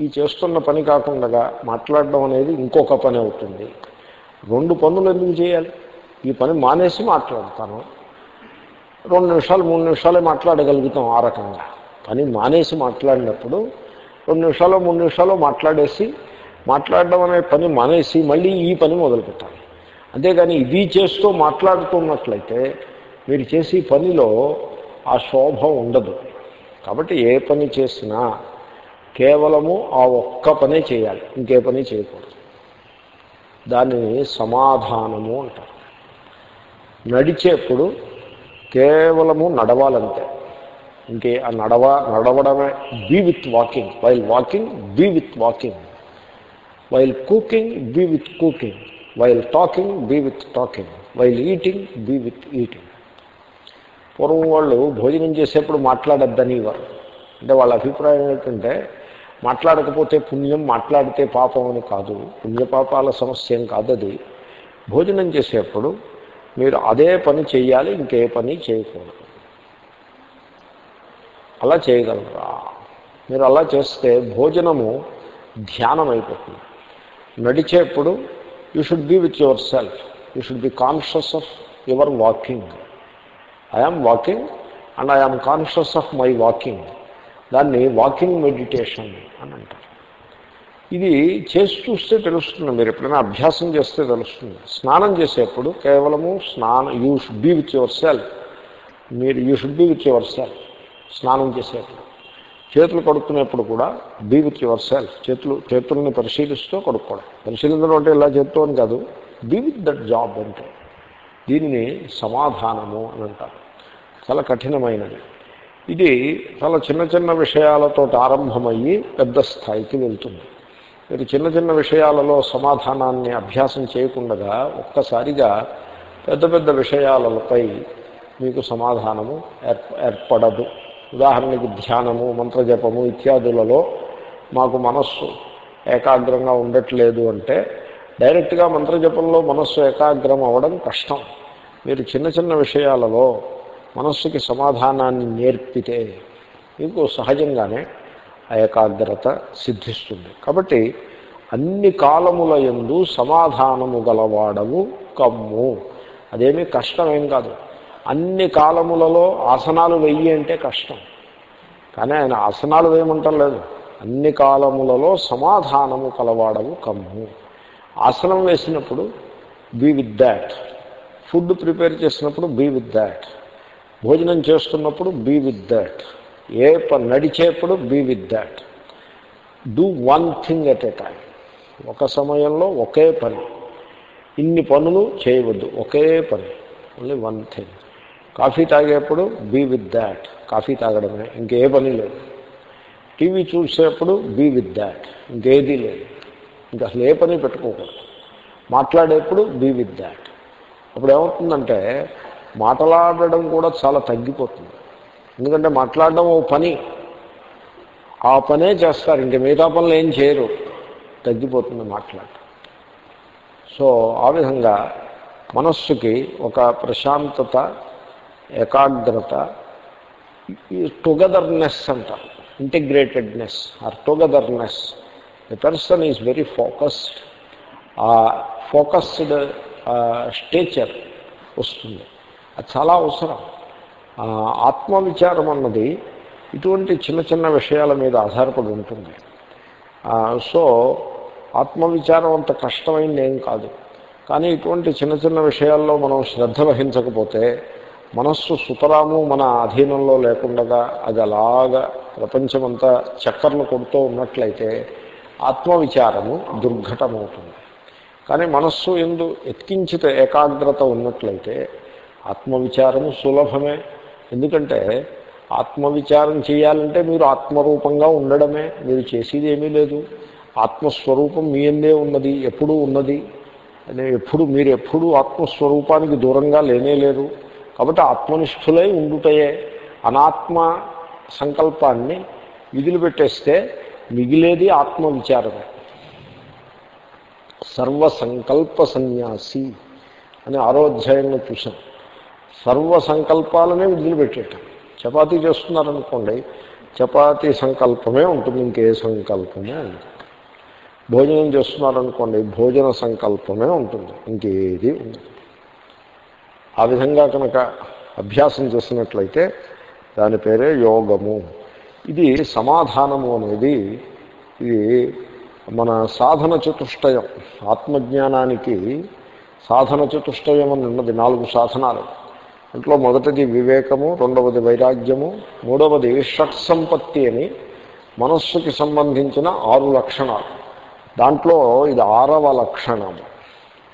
ఈ చేస్తున్న పని కాకుండా మాట్లాడడం అనేది ఇంకొక పని అవుతుంది. రెండు పనులు ఎందుకు చేయాలి? ఈ పని మానేసి మాట్లాడతాను. రెండు నిమిషాలు మూడు నిమిషాలే మాట్లాడగలుగుతాం ఆ రకంగా. పని మానేసి మాట్లాడినప్పుడు రెండు నిమిషాలు మూడు నిమిషాలు మాట్లాడేసి మాట్లాడడం అనే పని మానేసి మళ్ళీ ఈ పని మొదలు పెట్టాలి అంతేగాని ఇది చేస్తూ మాట్లాడుతున్నట్లయితే మీరు చేసే పనిలో ఆ శోభ ఉండదు. కాబట్టి ఏ పని చేసినా కేవలము ఆ ఒక్క పనే చేయాలి ఇంకే పని చేయకూడదు. దానిని సమాధానము అంటారు. నడిచేప్పుడు కేవలము నడవాలంటే ఇంకే ఆ నడవ నడవడమే be with walking while walking be with walking while cooking be with cooking while talking be with talking while eating be with eating పూర్వం వాళ్ళు భోజనం చేసేప్పుడు మాట్లాడద్దని వారు అంటే వాళ్ళ అభిప్రాయం ఏంటంటే మాట్లాడకపోతే పుణ్యం మాట్లాడితే పాపం అని కాదు. పుణ్యపాపాల సమస్య ఏం కాదు అది. భోజనం చేసేప్పుడు మీరు అదే పని చేయాలి ఇంకే పని చేయకూడదు. అలా చేయగలరా? మీరు అలా చేస్తే భోజనము ధ్యానం అయిపోతుంది నడిచేప్పుడు you should be with yourself you should be conscious of your walking I am walking and I am conscious of my walking దాన్ని వాకింగ్ మెడిటేషన్ అని అంటారు. ఇది చేసి చూస్తే తెలుస్తుంది. మీరు ఎప్పుడైనా అభ్యాసం చేస్తే తెలుస్తుంది. స్నానం చేసేప్పుడు కేవలము స్నానం you should be with yourself మీరు you should be with yourself స్నానం చేసేప్పుడు. చేతులు కడుక్కునేప్పుడు కూడా బీ విత్ యువర్ సెల్ఫ్ చేతులు చేతుల్ని పరిశీలిస్తూ కడుక్కోవడం. పరిశీలించడం అంటే ఇలా చేత్తో అని కాదు. బీ విత్ దట్ జాబ్ అంటే దీనిని సమాధానము అని అంటారు. చాలా కఠినమైనది. ఇది చాలా చిన్న చిన్న విషయాలతో ఆరంభమయ్యి పెద్ద స్థాయికి వెళ్తుంది. మీరు చిన్న చిన్న విషయాలలో సమాధానాన్ని అభ్యాసం చేయకుండా ఒక్కసారిగా పెద్ద పెద్ద విషయాలపై మీకు సమాధానము ఏర్ప ఏర్పడదు. ఉదాహరణకి ధ్యానము మంత్రజపము ఇత్యాదులలో మాకు మనస్సు ఏకాగ్రంగా ఉండట్లేదు అంటే డైరెక్ట్గా మంత్రజపంలో మనస్సు ఏకాగ్రం అవ్వడం కష్టం. మీరు చిన్న చిన్న విషయాలలో మనస్సుకి సమాధానాన్ని నేర్పితే మీకు సహజంగానే ఏకాగ్రత సిద్ధిస్తుంది. కాబట్టి అన్ని కాలముల ఎందు సమాధానము గలవాడము కమ్ము. అదేమీ కష్టమేం కాదు. అన్ని కాలములలో ఆసనాలు వెయ్యి అంటే కష్టం. కానీ ఆయన ఆసనాలు వేయమంటం లేదు. అన్ని కాలములలో సమాధానము కలవాడవు కమ్ము. ఆసనం వేసినప్పుడు be with that food prepare చేసినప్పుడు బీ విత్ దాట్ భోజనం చేస్తున్నప్పుడు బీ విత్ దాట్ ఏ పని నడిచేప్పుడు be with that do one thing at a time ఒక సమయంలో ఒకే పని. ఇన్ని పనులు చేయవద్దు. ఒకే పని. ఓన్లీ వన్ థింగ్ కాఫీ తాగేప్పుడు బీ విత్ దాట్. కాఫీ తాగడమే ఇంకే పని లేదు. టీవీ చూసేప్పుడు బీ విత్ దాట్ ఇంకేదీ లేదు. ఇంకా అసలు ఏ పని పెట్టుకోకూడదు. మాట్లాడేప్పుడు బీ విత్ దాట్. అప్పుడు ఏమవుతుందంటే మాట్లాడడం కూడా చాలా తగ్గిపోతుంది. ఎందుకంటే మాట్లాడడం ఓ పని. ఆ పనే చేస్తారు ఇంక మిగతా పనులు ఏం చేయరు. తగ్గిపోతుంది మాట్లాడటం సో ఆ విధంగా మనస్సుకి ఒక ప్రశాంతత ఏకాగ్రత టుగెదర్నెస్ అంటారు integratedness or togetherness the person is very focused ఆ ఫోకస్డ్ స్టేచర్ వస్తుంది. అది చాలా అవసరం. ఆత్మవిచారం అన్నది ఇటువంటి చిన్న చిన్న విషయాల మీద ఆధారపడి ఉంటుంది. సో ఆత్మవిచారం అంత కష్టమైంది ఏం కాదు. కానీ ఇటువంటి చిన్న చిన్న విషయాల్లో మనం శ్రద్ధ వహించకపోతే మనస్సు సుతరాము మన అధీనంలో లేకుండా అది అలాగా ప్రపంచమంతా చక్కర్లు కొడుతూ ఉన్నట్లయితే ఆత్మవిచారము దుర్ఘటమవుతుంది. కానీ మనస్సు ఎందు ఎత్కించిత ఏకాగ్రత ఉన్నట్లయితే ఆత్మవిచారము సులభమే. ఎందుకంటే ఆత్మవిచారం చేయాలంటే మీరు ఆత్మరూపంగా ఉండడమే మీరు చేసేది ఏమీ లేదు. ఆత్మస్వరూపం మీ ఎందే ఉన్నది ఎప్పుడూ ఉన్నది. అనే ఎప్పుడు మీరు ఎప్పుడూ ఆత్మస్వరూపానికి దూరంగా లేనేలేరు కాబట్టి ఆత్మనిష్ఠులై ఉండుటయే అనాత్మ సంకల్పాన్ని విదిలిపెట్టేస్తే మిగిలేది ఆత్మవిచారమే. సర్వసంకల్ప సన్యాసి అని ఆరో అధ్యాయంలో చూసాం సర్వ సంకల్పాలనే వదిలిపెట్టేయటం చపాతీ చేస్తున్నారనుకోండి చపాతీ సంకల్పమే ఉంటుంది ఇంకే సంకల్పమే ఉంటుంది భోజనం చేస్తున్నారనుకోండి భోజన సంకల్పమే ఉంటుంది ఇంకేది ఉండదు. ఆ విధంగా కనుక అభ్యాసం చేసినట్లయితే దాని పేరే యోగము. ఇది సమాధానము అనేది ఇది మన సాధన చతుష్టయం ఆత్మజ్ఞానానికి సాధన చతుష్టయం అని ఉన్నది నాలుగు సాధనాలు. దాంట్లో మొదటిది వివేకము రెండవది వైరాగ్యము మూడవది షట్సంపత్తి అని మనస్సుకి సంబంధించిన ఆరు లక్షణాలు. దాంట్లో ఇది ఆరవ లక్షణము.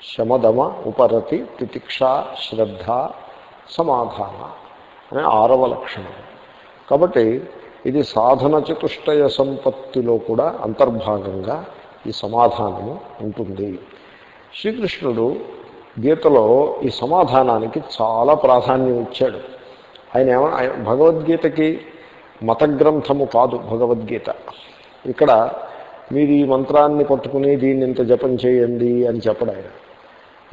శమదమ ఉపరతి తితిక్ష శ్రద్ధ సమాధాన అనే ఆరవ లక్షణం. కాబట్టి ఇది సాధన చతుష్టయ సంపత్తిలో కూడా అంతర్భాగంగా ఈ సమాధానము ఉంటుంది. శ్రీకృష్ణుడు గీతలో ఈ సమాధానానికి చాలా ప్రాధాన్యం ఇచ్చాడు. ఆయన ఏమ భగవద్గీతకి మత గ్రంథము కాదు భగవద్గీత. ఇక్కడ మీరు ఈ మంత్రాన్ని పట్టుకుని దీన్ని ఇంత జపం చేయండి అని చెప్పడు ఆయన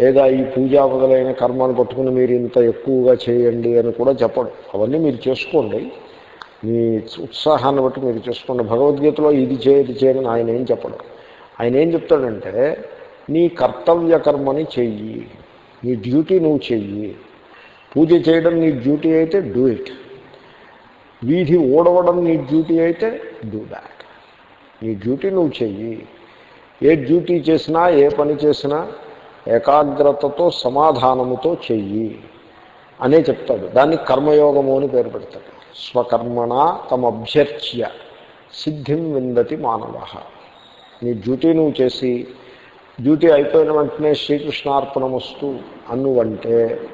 లేదా ఈ పూజా మొదలైన కర్మను పట్టుకుని మీరు ఇంత ఎక్కువగా చేయండి అని కూడా చెప్పడం. అవన్నీ మీరు చేసుకోండి. మీ ఉత్సాహాన్ని బట్టి మీరు చేసుకోండి. భగవద్గీతలో ఇది చేయ ఇది చేయని ఆయన ఏం చెప్పడం. ఆయన ఏం చెప్తాడంటే నీ కర్తవ్య కర్మని చెయ్యి. నీ డ్యూటీ నువ్వు చెయ్యి. పూజ చేయడం నీ డ్యూటీ అయితే డూ ఇట్. వీధి ఓడవడం నీ డ్యూటీ అయితే డూ దాట్. నీ డ్యూటీ నువ్వు చెయ్యి. ఏ డ్యూటీ చేసినా ఏ పని చేసినా ఏకాగ్రతతో సమాధానముతో చెయ్యి అనే చెప్తాడు. దాన్ని కర్మయోగము అని పేరు పెడతాడు. స్వకర్మణ తమభ్యర్చ్య సిద్ధిం విందతి మానవ. నీ డ్యూటీ నువ్వు చేసి డ్యూటీ అయిపోయిన వెంటనే శ్రీకృష్ణార్పణమస్తు అన్నువంటే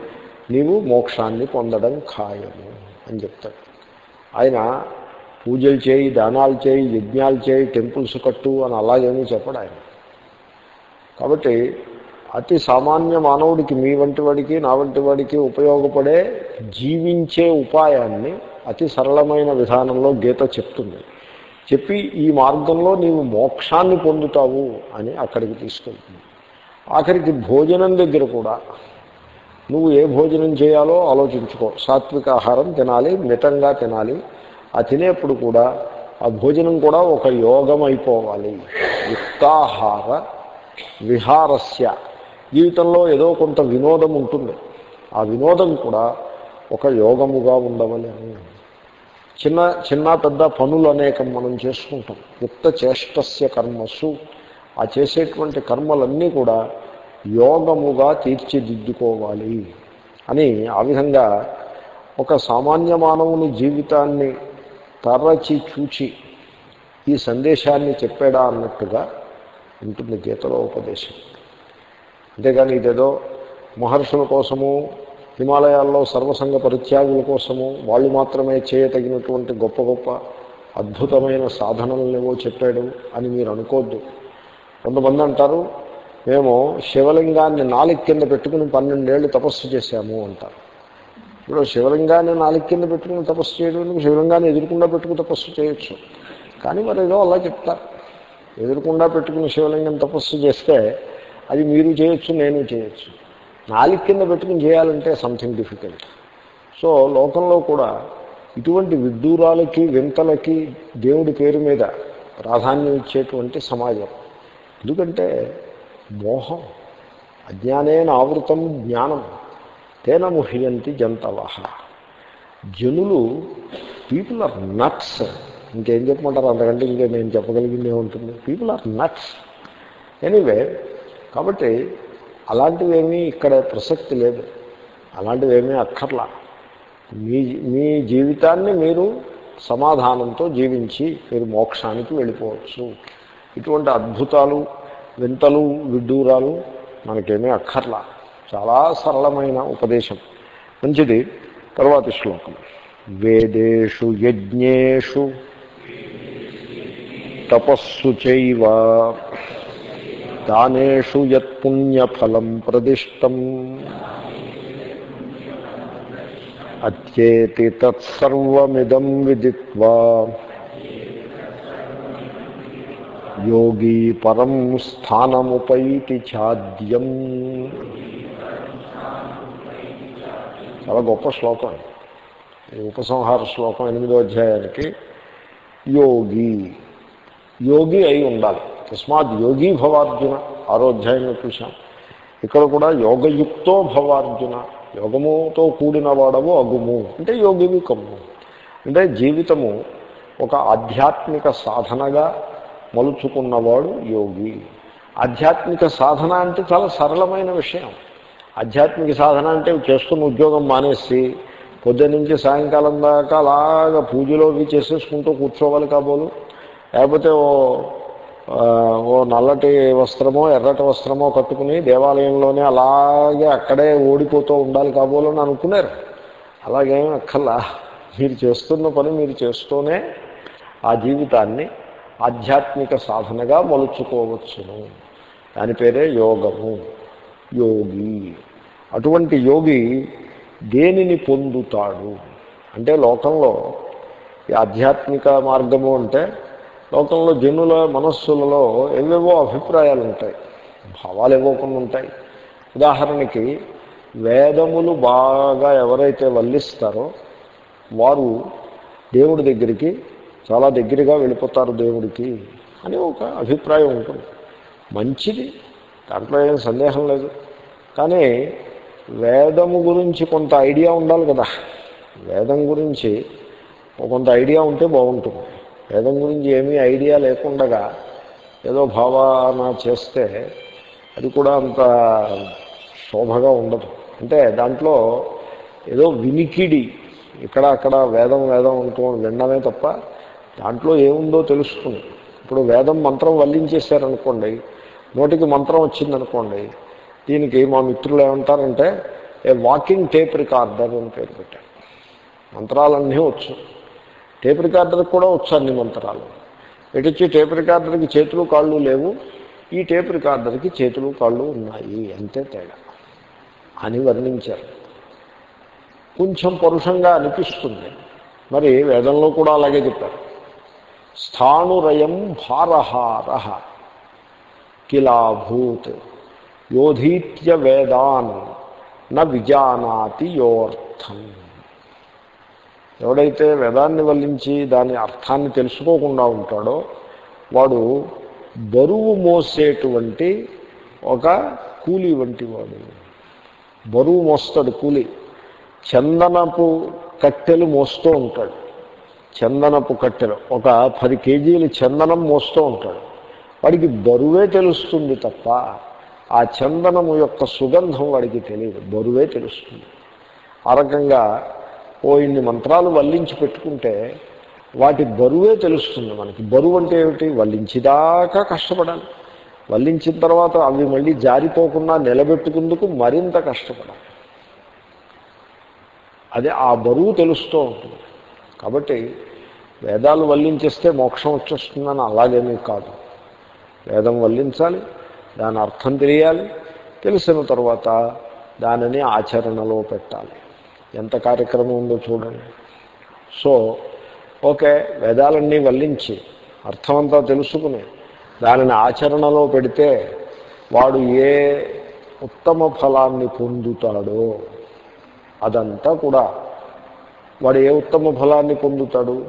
నీవు మోక్షాన్ని పొందడం ఖాయము అని చెప్తాడు. ఆయన పూజలు చేయి దానాలు చేయి యజ్ఞాలు చేయి టెంపుల్స్ కట్టు అని అలాగేమీ చెప్పడు ఆయన. కాబట్టి అతి సామాన్య మానవుడికి మీ వంటి వాడికి నా వంటి వాడికి ఉపయోగపడే జీవించే ఉపాయాన్ని అతి సరళమైన విధానంలో గీత చెప్తుంది. చెప్పి ఈ మార్గంలో నీవు మోక్షాన్ని పొందుతావు అని అక్కడికి తీసుకెళ్తుంది. ఆఖరికి భోజనం దగ్గర కూడా నువ్వు ఏ భోజనం చేయాలో ఆలోచించుకో. సాత్విక ఆహారం తినాలి మితంగా తినాలి. ఆ తినేప్పుడు కూడా ఆ భోజనం కూడా ఒక యోగం అయిపోవాలి. యుక్తాహార విహారస్య. జీవితంలో ఏదో కొంత వినోదం ఉంటుంది. ఆ వినోదం కూడా ఒక యోగముగా ఉండవలేము చిన్న చిన్న పెద్ద పనులు అనేకం మనం చేసుకుంటాం. యుక్త చేష్టస్య కర్మసు. ఆ చేసేటువంటి కర్మలన్నీ కూడా యోగముగా తీర్చిదిద్దుకోవాలి అని ఆ విధంగా ఒక సామాన్య మానవుని జీవితాన్ని తరచి చూచి ఈ సందేశాన్ని చెప్పాడా అన్నట్టుగా ఉంటుంది గీతలో ఉపదేశం. అంతేగాని ఇదేదో మహర్షుల కోసము హిమాలయాల్లో సర్వసంగ పరిత్యాగుల కోసము వాళ్ళు మాత్రమే చేయతగినటువంటి గొప్ప గొప్ప అద్భుతమైన సాధనలనేవో చెప్పాడు అని మీరు అనుకోద్దు. కొంతమంది అంటారు మేము శివలింగాన్ని నాలుగు కింద పెట్టుకుని పన్నెండేళ్ళు తపస్సు చేశాము అంటారు. ఇప్పుడు శివలింగాన్ని నాలుగు కింద పెట్టుకుని తపస్సు చేయడం శివలింగాన్ని ఎదురుకుండా పెట్టుకుని తపస్సు చేయొచ్చు. కానీ మరి ఏదో అలా చెప్తారు. ఎదురుకుండా పెట్టుకుని శివలింగం తపస్సు చేస్తే అది మీరు చేయొచ్చు నేను చేయొచ్చు. నాలుగు కింద పెట్టుకుని చేయాలంటే సంథింగ్ డిఫికల్ట్ సో లోకంలో కూడా ఇటువంటి విడ్డూరాలకి వింతలకి దేవుడి పేరు మీద ప్రాధాన్యం ఇచ్చేటువంటి సమాజం. ఎందుకంటే మోహం అజ్ఞానేన ఆవృతం జ్ఞానం తేన ముహ్యంతి జంతవహ. జనులు పీపుల్ ఆర్ నట్స్ ఇంకేం చెప్పమంటారు? అంతకంటే ఇంకా నేను చెప్పగలిగింది ఏముంటుంది? పీపుల్ ఆర్ నట్స్ ఎనీవే కాబట్టి అలాంటివేమీ ఇక్కడ ప్రసక్తి లేదు. అలాంటివేమీ అక్కర్లా. మీ మీ జీవితాన్ని మీరు సమాధానంతో జీవించి మీరు మోక్షానికి వెళ్ళిపోవచ్చు. ఇటువంటి అద్భుతాలు వింతలు విడ్డూరాలు మనకేమీ అక్కర్లా. చాలా సరళమైన ఉపదేశం. మంచిది. తర్వాతి శ్లోకం. వేదేషు యజ్ఞేషు తపస్సు చైవ దానేషు యత్పుణ్యఫలం ప్రదిష్టం అత్యేతి తత్సర్వమిదం విదిత్వా యోగీ పరం స్థానముపైతి ఛాద్యం చాలా గొప్ప శ్లోకం. ఈ ఉపసంహార శ్లోకం ఎనిమిదో అధ్యాయానికి యోగి. యోగి అయి ఉండాలి. తస్మాత్ యోగీ భవార్జున ఆరో చూశాం. ఇక్కడ కూడా యోగయుక్తో భవార్జున యోగముతో కూడిన వాడము అగుము. అంటే యోగివి కమ్ము. అంటే జీవితము ఒక ఆధ్యాత్మిక సాధనగా మలుచుకున్నవాడు యోగి. ఆధ్యాత్మిక సాధన అంటే చాలా సరళమైన విషయం. ఆధ్యాత్మిక సాధన అంటే చేస్తున్న ఉద్యోగం మానేసి పొద్దున్నుంచి సాయంకాలం దాకా అలాగ పూజలో చేసేసుకుంటూ కూర్చోవాలి కాబోలు. లేకపోతే ఓ ఓ నల్లటి వస్త్రమో ఎర్రటి వస్త్రమో కట్టుకుని దేవాలయంలోనే అలాగే అక్కడే ఓడిపోతూ ఉండాలి కాబోలని అనుకున్నారు. అలాగేం అక్కల్లా మీరు చేస్తున్న పని మీరు చేస్తూనే ఆ జీవితాన్ని ఆధ్యాత్మిక సాధనగా మలుచుకోవచ్చును. దాని పేరే యోగము. యోగి. అటువంటి యోగి దేనిని పొందుతాడు? అంటే లోకంలో ఈ ఆధ్యాత్మిక మార్గము అంటే లోకంలో జనుల మనస్సులలో ఏవేవో అభిప్రాయాలు ఉంటాయి భావాలు ఏవో కొన్ని ఉంటాయి. ఉదాహరణకి వేదములు బాగా ఎవరైతే వల్లిస్తారో వారు దేవుడి దగ్గరికి చాలా దగ్గరగా వెళ్ళిపోతారు దేవుడికి అని ఒక అభిప్రాయం ఉంటుంది. మంచిది దాంట్లో ఏం సందేహం లేదు. కానీ వేదము గురించి కొంత ఐడియా ఉండాలి కదా. వేదం గురించి కొంత ఐడియా ఉంటే బాగుంటుంది. వేదం గురించి ఏమీ ఐడియా లేకుండగా ఏదో భావన చేస్తే అది కూడా అంత శోభగా ఉండదు. అంటే దాంట్లో ఏదో వినికిడి ఇక్కడ అక్కడ వేదం వేదం అంటూ వినడమే తప్ప దాంట్లో ఏముందో తెలుస్తుంది. ఇప్పుడు వేదం మంత్రం వల్లించేశారనుకోండి నోటికి మంత్రం వచ్చిందనుకోండి దీనికి మా మిత్రులు ఏమంటారంటే ఏ వాకింగ్ టేప్ రికార్డర్ అని పేరు పెట్టారు. మంత్రాలన్నీ వచ్చు. టేప్ రికార్డర్కి కూడా వచ్చు అన్ని మంత్రాలు. ఎటుచ్చి టేప్ రికార్డర్కి చేతులు కాళ్ళు లేవు ఈ టేప్ రికార్డర్కి చేతులు కాళ్ళు ఉన్నాయి అంతే తేడా. అని వర్ణించారు. కొంచెం పరుషంగా అనిపిస్తుంది. మరి వేదంలో కూడా అలాగే చెప్పారు. స్థాణురయం భారహార కిలాభూత్ యోధీత్య వేదాన్ న విజానాతి యోర్థం. ఎవడైతే వేదాన్ని వల్లించి దాని అర్థాన్ని తెలుసుకోకుండా ఉంటాడో వాడు బరువు మోసేటువంటి ఒక కూలి వంటి వాడు. బరువు మోస్తాడు కూలి. చందనపు కట్టెలు మోస్తూ ఉంటాడు. చందనపు కట్టెలు. ఒక పది కేజీలు చందనం మోస్తూ ఉంటాడు. వాడికి బరువే తెలుస్తుంది తప్ప ఆ చందనము యొక్క సుగంధం వాడికి తెలియదు. బరువే తెలుస్తుంది. ఆ రకంగా ఓ ఇన్ని మంత్రాలు వల్లించి పెట్టుకుంటే వాటి బరువే తెలుస్తుంది మనకి. బరువు అంటే ఏమిటి? వల్లించిదాకా కష్టపడాలి. వల్లించిన తర్వాత అవి మళ్ళీ జారిపోకుండా నిలబెట్టుకుందుకు మరింత కష్టపడాలి. అదే ఆ బరువు తెలుస్తూ ఉంటుంది. కాబట్టి వేదాలు వల్లించేస్తే మోక్షం వచ్చేస్తుందని అలాగేమీ కాదు. వేదం వల్లించాలి దాని అర్థం తెలియాలి తెలిసిన తర్వాత దానిని ఆచరణలో పెట్టాలి. ఎంత కార్యక్రమం ఉందో చూడండి. సో ఓకే వేదాలన్నీ వల్లించి అర్థమంతా తెలుసుకుని దానిని ఆచరణలో పెడితే వాడు ఏ ఉత్తమ ఫలాన్ని పొందుతాడో అదంతా కూడా వాడు ఏ ఉత్తమ ఫలాన్ని పొందుతాడు?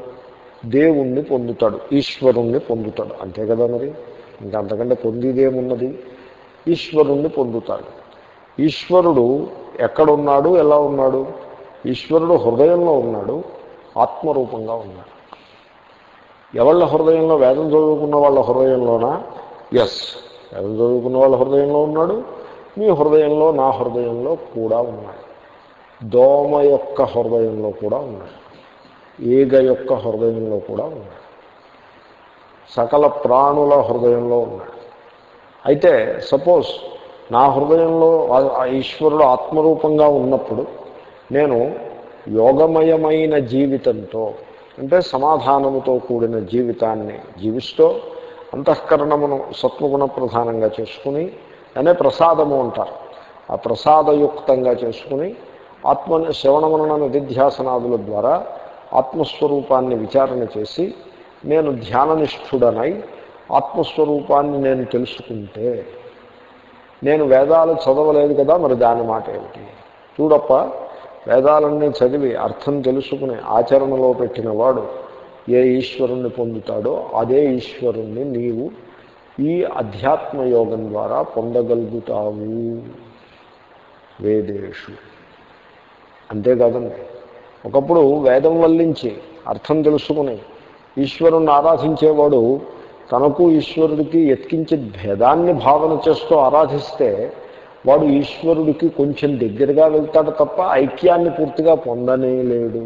దేవుణ్ణి పొందుతాడు ఈశ్వరుణ్ణి పొందుతాడు. అంతే కదా మరి? ఇంకా అంతకంటే పొందిదేమున్నది? ఈశ్వరుణ్ణి పొందుతాడు. ఈశ్వరుడు ఎక్కడున్నాడు? ఎలా ఉన్నాడు? ఈశ్వరుడు హృదయంలో ఉన్నాడు ఆత్మరూపంగా ఉన్నాడు. ఎవళ్ళ హృదయంలో? వేదం చదువుకున్న వాళ్ళ హృదయంలోనా? ఎస్ వేదం చదువుకున్న వాళ్ళ హృదయంలో ఉన్నాడు మీ హృదయంలో నా హృదయంలో కూడా ఉన్నాడు. దోమ యొక్క హృదయంలో కూడా ఉన్నాడు. ఈగ యొక్క హృదయంలో కూడా ఉన్నాడు. సకల ప్రాణుల హృదయంలో ఉన్నాడు. అయితే సపోజ్ నా హృదయంలో ఆ ఈశ్వరుడు ఆత్మరూపంగా ఉన్నప్పుడు నేను యోగమయమైన జీవితంతో అంటే సమాధానముతో కూడిన జీవితాన్ని జీవిస్తూ అంతఃకరణమును సత్వగుణ ప్రధానంగా చేసుకుని అనే ప్రసాదము అంటారు. ఆ ప్రసాదయుక్తంగా చేసుకుని ఆత్మ శ్రవణమనన నిధిధ్యాసనాదుల ద్వారా ఆత్మస్వరూపాన్ని విచారణ చేసి నేను ధ్యాననిష్ఠుడనై ఆత్మస్వరూపాన్ని నేను తెలుసుకుంటే నేను వేదాలు చదవలేదు కదా మరి దాని మాట ఏమిటి? చూడప్ప వేదాలన్నీ చదివి అర్థం తెలుసుకుని ఆచరణలో పెట్టిన వాడు ఏ ఈశ్వరుణ్ణి పొందుతాడో అదే ఈశ్వరుణ్ణి నీవు ఈ అధ్యాత్మ యోగం ద్వారా పొందగలుగుతావు. వేదేషు. అంతేకాదండి. ఒకప్పుడు వేదం వల్లించి అర్థం తెలుసుకుని ఈశ్వరుణ్ణి ఆరాధించేవాడు తనకు ఈశ్వరుడికి ఎత్కించే భేదాన్ని భావన చేస్తూ ఆరాధిస్తే వాడు ఈశ్వరుడికి కొంచెం దగ్గరగా వెళ్తాడు తప్ప ఐక్యాన్ని పూర్తిగా పొందనే లేడు.